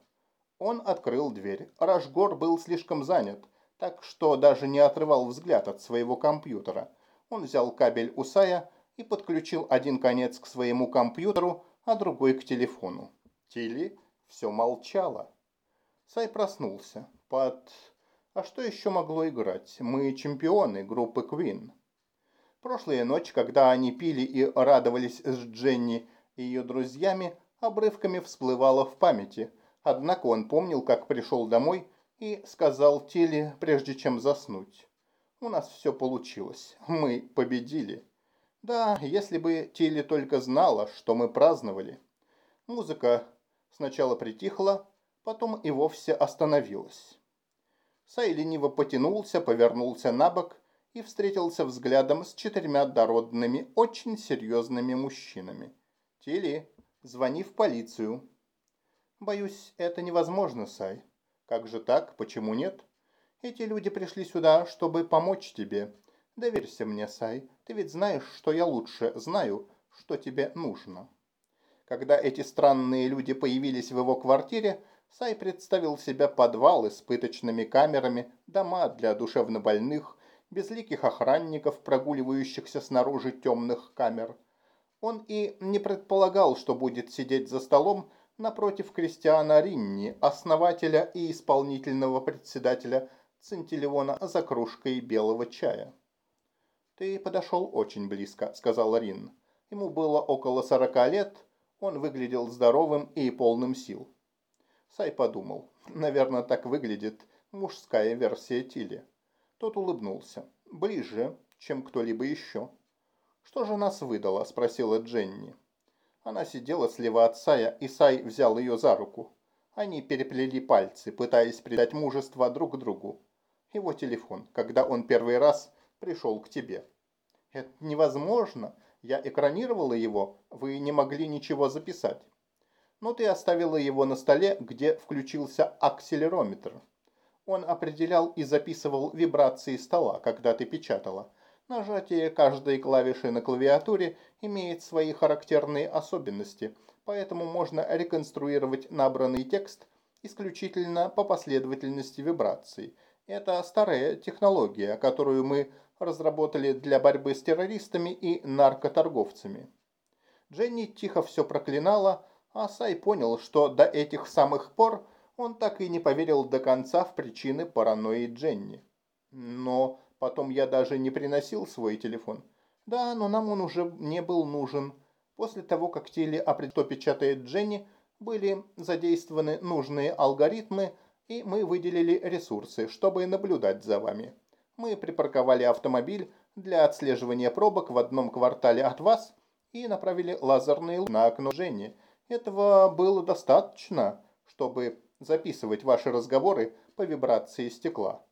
Он открыл дверь. Рашгор был слишком занят, так что даже не отрывал взгляд от своего компьютера. Он взял кабель у Сая и подключил один конец к своему компьютеру, а другой к телефону. Тилли все молчала. Сай проснулся. Под... А что еще могло играть? Мы чемпионы группы Queen. Прошлая ночь, когда они пили и радовались с Дженни и ее друзьями, обрывками всплывала в памяти. Однако он помнил, как пришел домой и сказал Теле, прежде чем заснуть. «У нас все получилось. Мы победили». Да, если бы Теле только знала, что мы праздновали. Музыка сначала притихла, потом и вовсе остановилась. Сай лениво потянулся, повернулся на бок и встретился взглядом с четырьмя дородными, очень серьезными мужчинами. «Тили, звони в полицию». «Боюсь, это невозможно, Сай». «Как же так? Почему нет?» «Эти люди пришли сюда, чтобы помочь тебе. Доверься мне, Сай. Ты ведь знаешь, что я лучше знаю, что тебе нужно». Когда эти странные люди появились в его квартире, Сай представил себя подвалы с пыточными камерами, дома для душевнобольных, безликих охранников, прогуливающихся снаружи темных камер. Он и не предполагал, что будет сидеть за столом напротив Кристиана Ринни, основателя и исполнительного председателя Центиллиона за кружкой белого чая. «Ты подошел очень близко», — сказал Рин. Ему было около сорока лет, он выглядел здоровым и полным сил. Сай подумал, наверное, так выглядит мужская версия Тили. Тот улыбнулся. «Ближе, чем кто-либо еще». «Что же нас выдало?» – спросила Дженни. Она сидела слева от Сая, и Сай взял ее за руку. Они переплели пальцы, пытаясь придать мужество друг другу. Его телефон, когда он первый раз пришел к тебе. «Это невозможно. Я экранировала его. Вы не могли ничего записать». «Но ты оставила его на столе, где включился акселерометр». Он определял и записывал вибрации стола, когда ты печатала. Нажатие каждой клавиши на клавиатуре имеет свои характерные особенности, поэтому можно реконструировать набранный текст исключительно по последовательности вибраций. Это старая технология, которую мы разработали для борьбы с террористами и наркоторговцами. Дженни тихо все проклинала, а Сай понял, что до этих самых пор он так и не поверил до конца в причины паранойи Дженни. Но потом я даже не приносил свой телефон. Да, но нам он уже не был нужен. После того, как теле что печатает Дженни, были задействованы нужные алгоритмы, и мы выделили ресурсы, чтобы наблюдать за вами. Мы припарковали автомобиль для отслеживания пробок в одном квартале от вас и направили лазерные на окно Дженни. Этого было достаточно, чтобы записывать ваши разговоры по вибрации стекла.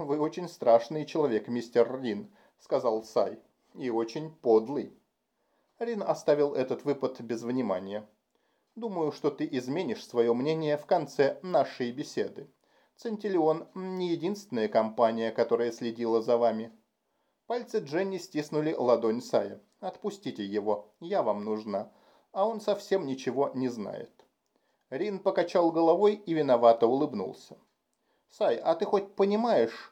«Вы очень страшный человек, мистер Рин», — сказал Сай, — «и очень подлый». Рин оставил этот выпад без внимания. «Думаю, что ты изменишь свое мнение в конце нашей беседы. Центиллион не единственная компания, которая следила за вами». Пальцы Дженни стиснули ладонь Сая. «Отпустите его, я вам нужна, а он совсем ничего не знает». Рин покачал головой и виновато улыбнулся. «Сай, а ты хоть понимаешь,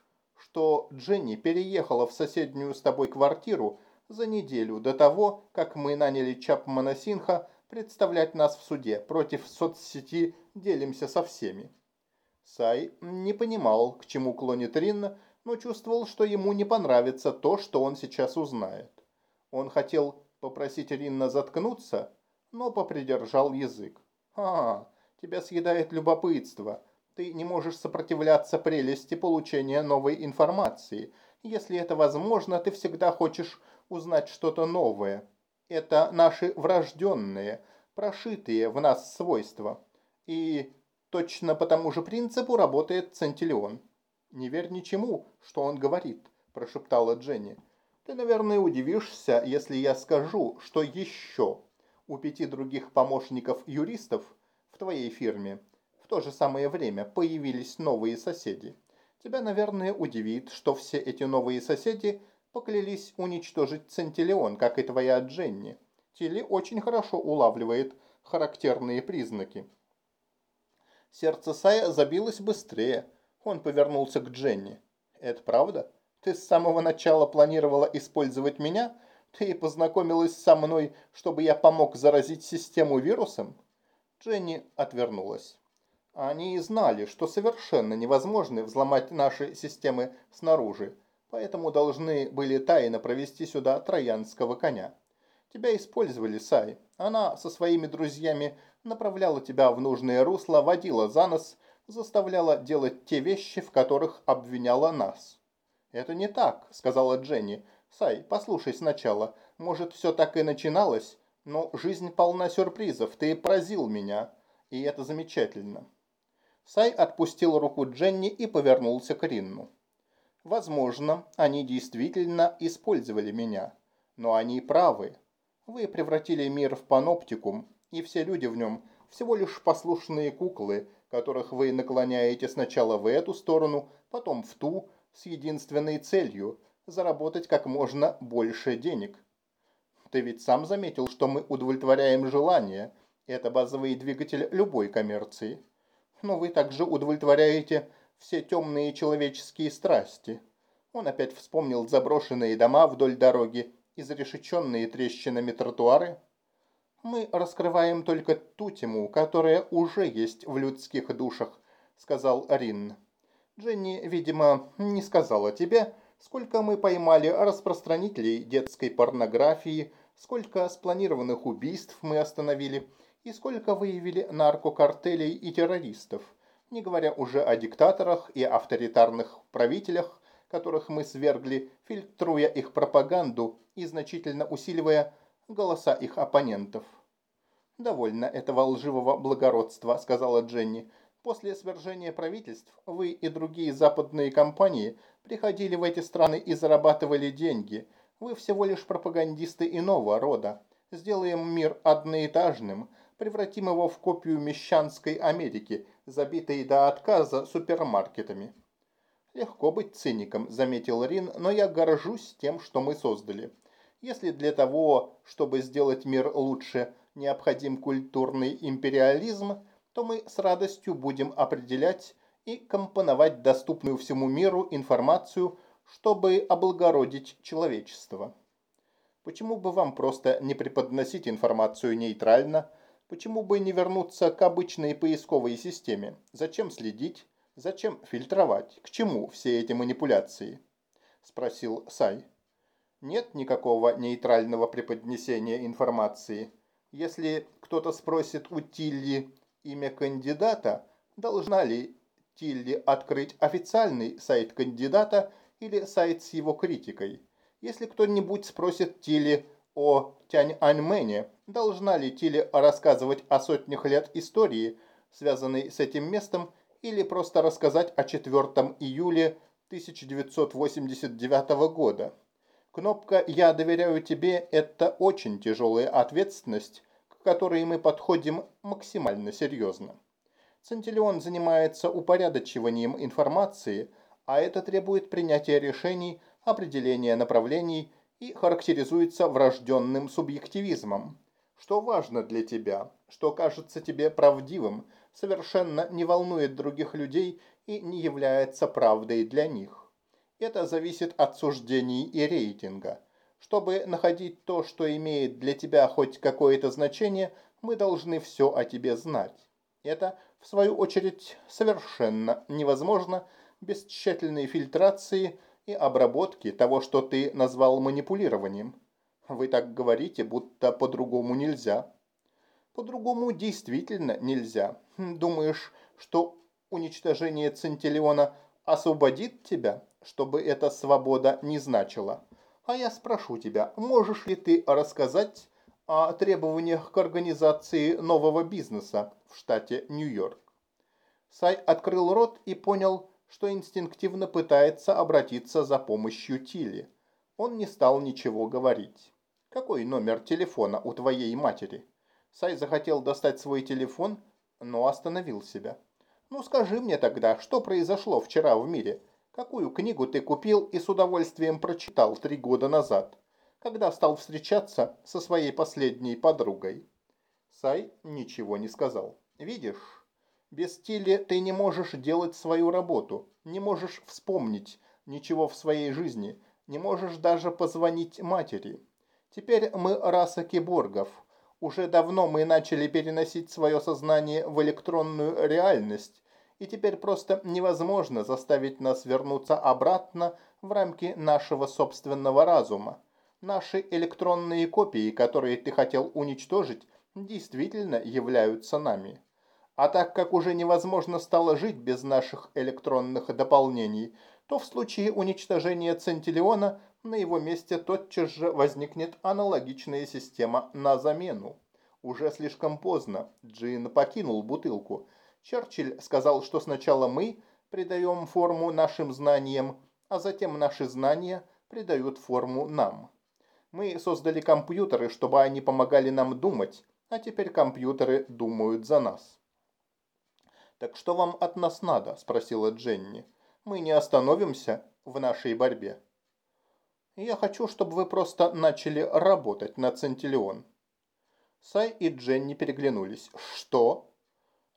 что Дженни переехала в соседнюю с тобой квартиру за неделю до того, как мы наняли Чапмана Синха представлять нас в суде против соцсети «Делимся со всеми». Сай не понимал, к чему клонит Рин, но чувствовал, что ему не понравится то, что он сейчас узнает. Он хотел попросить Ринна заткнуться, но попридержал язык. «А, тебя съедает любопытство. Ты не можешь сопротивляться прелести получения новой информации. Если это возможно, ты всегда хочешь узнать что-то новое. Это наши врожденные, прошитые в нас свойства. И точно по тому же принципу работает Центиллион. «Не верь ничему, что он говорит», – прошептала Дженни. «Ты, наверное, удивишься, если я скажу, что еще у пяти других помощников юристов в твоей фирме в то же самое время появились новые соседи. Тебя, наверное, удивит, что все эти новые соседи поклялись уничтожить Центиллион, как и твоя Дженни. Тилли очень хорошо улавливает характерные признаки. Сердце Сая забилось быстрее. Он повернулся к Дженни. «Это правда? Ты с самого начала планировала использовать меня?» Ты познакомилась со мной, чтобы я помог заразить систему вирусом?» Дженни отвернулась. Они знали, что совершенно невозможно взломать наши системы снаружи, поэтому должны были тайно провести сюда троянского коня. Тебя использовали, Сай. Она со своими друзьями направляла тебя в нужное русло, водила за нос, заставляла делать те вещи, в которых обвиняла нас. «Это не так», — сказала Дженни. Сай, послушай сначала. Может, все так и начиналось? Но жизнь полна сюрпризов. Ты поразил меня. И это замечательно. Сай отпустил руку Дженни и повернулся к Ринну. Возможно, они действительно использовали меня. Но они правы. Вы превратили мир в паноптикум, и все люди в нем всего лишь послушные куклы, которых вы наклоняете сначала в эту сторону, потом в ту, с единственной целью заработать как можно больше денег. Ты ведь сам заметил, что мы удовлетворяем желание. Это базовый двигатель любой коммерции. Но вы также удовлетворяете все темные человеческие страсти. Он опять вспомнил заброшенные дома вдоль дороги, изрешеченные трещинами тротуары. «Мы раскрываем только ту тему, которая уже есть в людских душах», — сказал Рин. «Дженни, видимо, не сказала тебе, сколько мы поймали распространителей детской порнографии, сколько спланированных убийств мы остановили и сколько выявили наркокартелей и террористов, не говоря уже о диктаторах и авторитарных правителях, которых мы свергли, фильтруя их пропаганду и значительно усиливая голоса их оппонентов. «Довольно этого лживого благородства», — сказала Дженни. После свержения правительств вы и другие западные компании приходили в эти страны и зарабатывали деньги. Вы всего лишь пропагандисты иного рода. Сделаем мир одноэтажным, превратим его в копию мещанской Америки, забитые до отказа супермаркетами. «Легко быть циником», – заметил Рин, – «но я горжусь тем, что мы создали. Если для того, чтобы сделать мир лучше, необходим культурный империализм, то мы с радостью будем определять и компоновать доступную всему миру информацию, чтобы облагородить человечество. Почему бы вам просто не преподносить информацию нейтрально? Почему бы не вернуться к обычной поисковой системе? Зачем следить? Зачем фильтровать? К чему все эти манипуляции? Спросил Сай. Нет никакого нейтрального преподнесения информации. Если кто-то спросит у Тилли имя кандидата, должна ли Тилли открыть официальный сайт кандидата или сайт с его критикой? Если кто-нибудь спросит Тилли о Тянь-Аньмене, должна ли Тилли рассказывать о сотнях лет истории, связанной с этим местом, или просто рассказать о 4 июля 1989 года. Кнопка «Я доверяю тебе» – это очень тяжелая ответственность, к которой мы подходим максимально серьезно. Центиллион занимается упорядочиванием информации, а это требует принятия решений, определения направлений и характеризуется врожденным субъективизмом. Что важно для тебя, что кажется тебе правдивым – совершенно не волнует других людей и не является правдой для них. Это зависит от суждений и рейтинга. Чтобы находить то, что имеет для тебя хоть какое-то значение, мы должны все о тебе знать. Это, в свою очередь, совершенно невозможно без тщательной фильтрации и обработки того, что ты назвал манипулированием. Вы так говорите, будто по-другому нельзя. По-другому действительно нельзя. Думаешь, что уничтожение Центиллиона освободит тебя, чтобы эта свобода не значила? А я спрошу тебя, можешь ли ты рассказать о требованиях к организации нового бизнеса в штате Нью-Йорк? Сай открыл рот и понял, что инстинктивно пытается обратиться за помощью Тилли. Он не стал ничего говорить. «Какой номер телефона у твоей матери?» Сай захотел достать свой телефон, но остановил себя. «Ну скажи мне тогда, что произошло вчера в мире? Какую книгу ты купил и с удовольствием прочитал три года назад, когда стал встречаться со своей последней подругой?» Сай ничего не сказал. «Видишь, без Тилли ты не можешь делать свою работу, не можешь вспомнить ничего в своей жизни, не можешь даже позвонить матери. Теперь мы раса киборгов» Уже давно мы начали переносить свое сознание в электронную реальность, и теперь просто невозможно заставить нас вернуться обратно в рамки нашего собственного разума. Наши электронные копии, которые ты хотел уничтожить, действительно являются нами. А так как уже невозможно стало жить без наших электронных дополнений, то в случае уничтожения Центиллиона на его месте тотчас же возникнет аналогичная система на замену. Уже слишком поздно. Джин покинул бутылку. Черчилль сказал, что сначала мы придаем форму нашим знаниям, а затем наши знания придают форму нам. Мы создали компьютеры, чтобы они помогали нам думать, а теперь компьютеры думают за нас. «Так что вам от нас надо?» – спросила Дженни. «Мы не остановимся в нашей борьбе». Я хочу, чтобы вы просто начали работать на Центиллион». Сай и Дженни переглянулись. «Что?»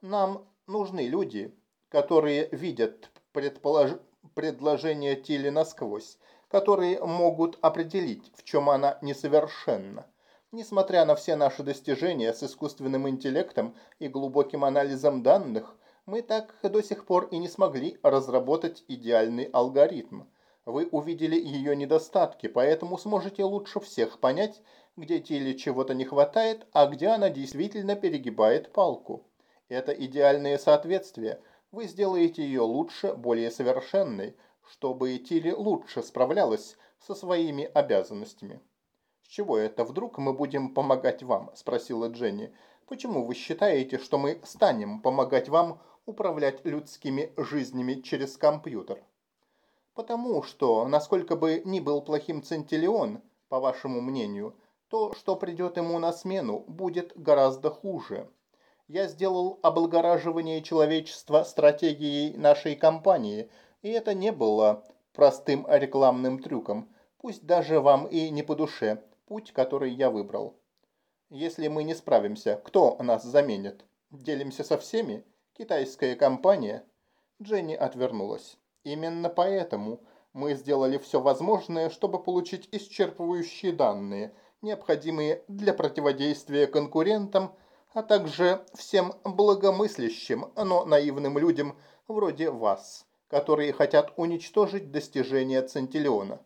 «Нам нужны люди, которые видят предполож... предложение Тилли насквозь, которые могут определить, в чем она несовершенна. Несмотря на все наши достижения с искусственным интеллектом и глубоким анализом данных, мы так до сих пор и не смогли разработать идеальный алгоритм. Вы увидели ее недостатки, поэтому сможете лучше всех понять, где Тиле чего-то не хватает, а где она действительно перегибает палку. Это идеальное соответствие. Вы сделаете ее лучше, более совершенной, чтобы Тиле лучше справлялась со своими обязанностями. «С чего это вдруг мы будем помогать вам?» – спросила Дженни. «Почему вы считаете, что мы станем помогать вам управлять людскими жизнями через компьютер?» Потому что, насколько бы ни был плохим Центиллион, по вашему мнению, то, что придет ему на смену, будет гораздо хуже. Я сделал облагораживание человечества стратегией нашей компании, и это не было простым рекламным трюком, пусть даже вам и не по душе, путь, который я выбрал. Если мы не справимся, кто нас заменит? Делимся со всеми? Китайская компания? Дженни отвернулась. Именно поэтому мы сделали все возможное, чтобы получить исчерпывающие данные, необходимые для противодействия конкурентам, а также всем благомыслящим, но наивным людям вроде вас, которые хотят уничтожить достижения Центиллиона.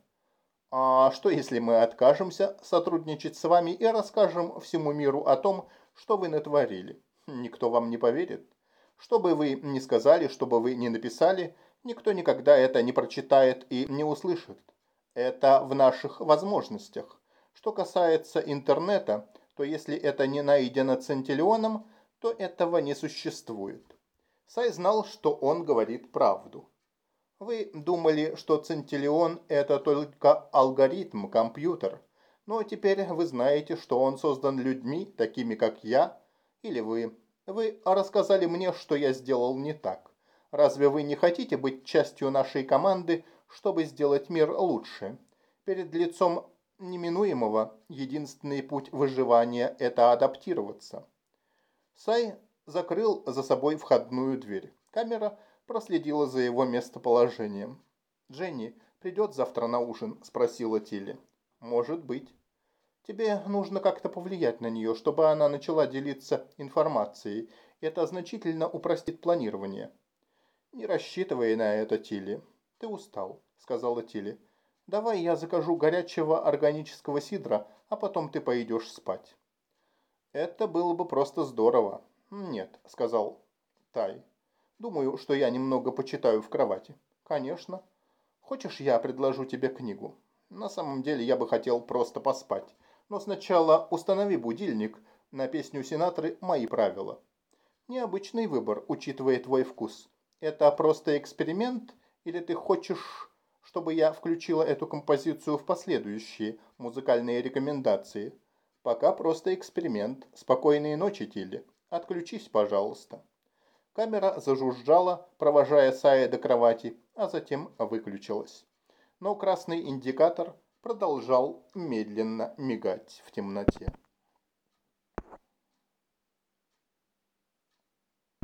А что если мы откажемся сотрудничать с вами и расскажем всему миру о том, что вы натворили? Никто вам не поверит. Что бы вы ни сказали, что бы вы ни написали, никто никогда это не прочитает и не услышит. Это в наших возможностях. Что касается интернета, то если это не найдено Центиллионом, то этого не существует. Сай знал, что он говорит правду. Вы думали, что Центиллион – это только алгоритм, компьютер. Но теперь вы знаете, что он создан людьми, такими как я или вы. Вы рассказали мне, что я сделал не так. Разве вы не хотите быть частью нашей команды, чтобы сделать мир лучше? Перед лицом неминуемого единственный путь выживания – это адаптироваться. Сай закрыл за собой входную дверь. Камера проследила за его местоположением. «Дженни придет завтра на ужин?» – спросила Тилли. «Может быть». Тебе нужно как-то повлиять на нее, чтобы она начала делиться информацией. Это значительно упростит планирование. Не рассчитывай на это, Тилли. Ты устал, сказала Тилли. Давай я закажу горячего органического сидра, а потом ты пойдешь спать. Это было бы просто здорово. Нет, сказал Тай. Думаю, что я немного почитаю в кровати. Конечно. Хочешь, я предложу тебе книгу? На самом деле я бы хотел просто поспать. Но сначала установи будильник на песню Синатры «Мои правила». Необычный выбор, учитывая твой вкус. Это просто эксперимент или ты хочешь, чтобы я включила эту композицию в последующие музыкальные рекомендации? Пока просто эксперимент. Спокойной ночи, Тилли. Отключись, пожалуйста. Камера зажужжала, провожая Сая до кровати, а затем выключилась. Но красный индикатор продолжал медленно мигать в темноте.